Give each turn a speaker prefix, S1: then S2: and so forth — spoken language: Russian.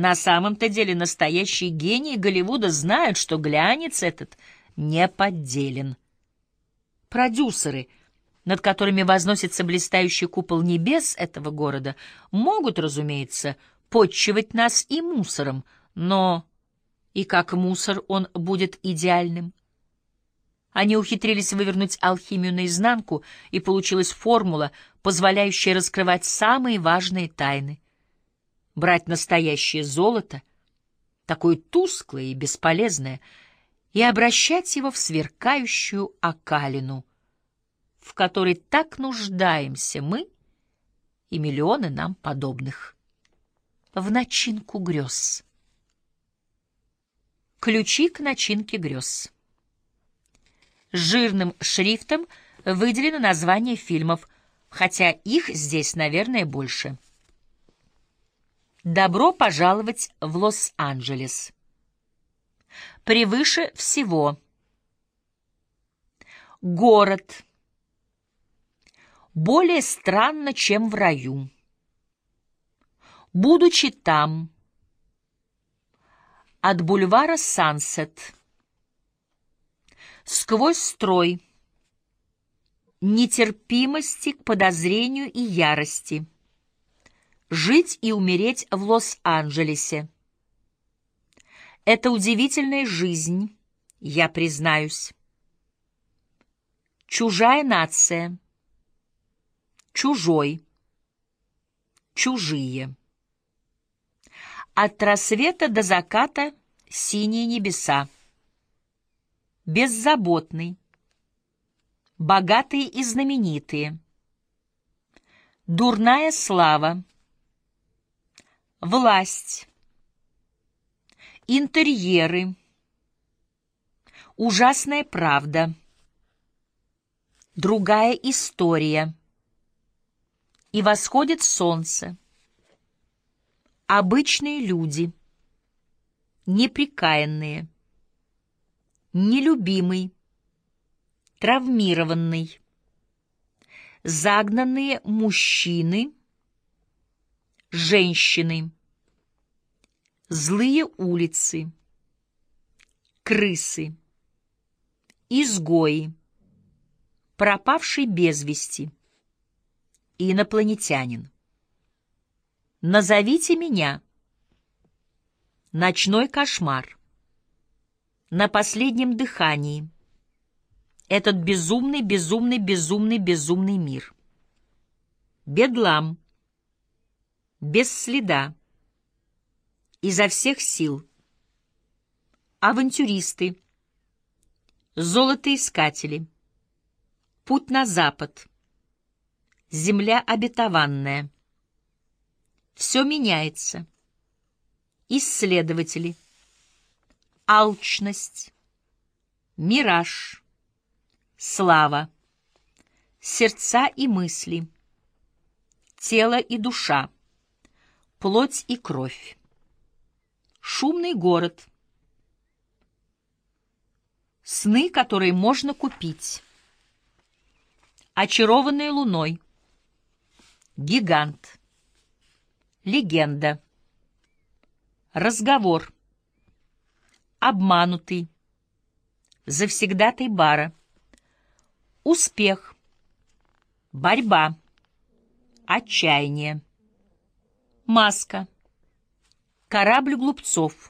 S1: На самом-то деле настоящие гении Голливуда знают, что глянец этот не подделен. Продюсеры, над которыми возносится блистающий купол небес этого города, могут, разумеется, подчивать нас и мусором, но и как мусор он будет идеальным. Они ухитрились вывернуть алхимию наизнанку, и получилась формула, позволяющая раскрывать самые важные тайны. Брать настоящее золото, такое тусклое и бесполезное, и обращать его в сверкающую окалину, в которой так нуждаемся мы и миллионы нам подобных. В начинку грез. Ключи к начинке грез. Жирным шрифтом выделено название фильмов, хотя их здесь, наверное, больше. Добро пожаловать в Лос-Анджелес. Превыше всего. Город. Более странно, чем в раю. Будучи там. От бульвара Сансет сквозь строй нетерпимости к подозрению и ярости. Жить и умереть в Лос-Анджелесе. Это удивительная жизнь, я признаюсь. Чужая нация. Чужой. Чужие. От рассвета до заката синие небеса беззаботный, богатые и знаменитые, дурная слава, власть, интерьеры, ужасная правда, другая история, и восходит солнце, обычные люди, неприкаянные, нелюбимый, травмированный, загнанные мужчины, женщины, злые улицы, крысы, изгои, пропавший без вести, инопланетянин. Назовите меня. Ночной кошмар на последнем дыхании. Этот безумный, безумный, безумный, безумный мир. Бедлам. Без следа. Изо всех сил. Авантюристы. Золотоискатели. Путь на запад. Земля обетованная. Все меняется. Исследователи алчность, мираж, слава, сердца и мысли, тело и душа, плоть и кровь, шумный город, сны, которые можно купить, очарованные луной, гигант, легенда, разговор — обманутый, завсегдатый бара, успех, борьба, отчаяние, маска, корабль глупцов,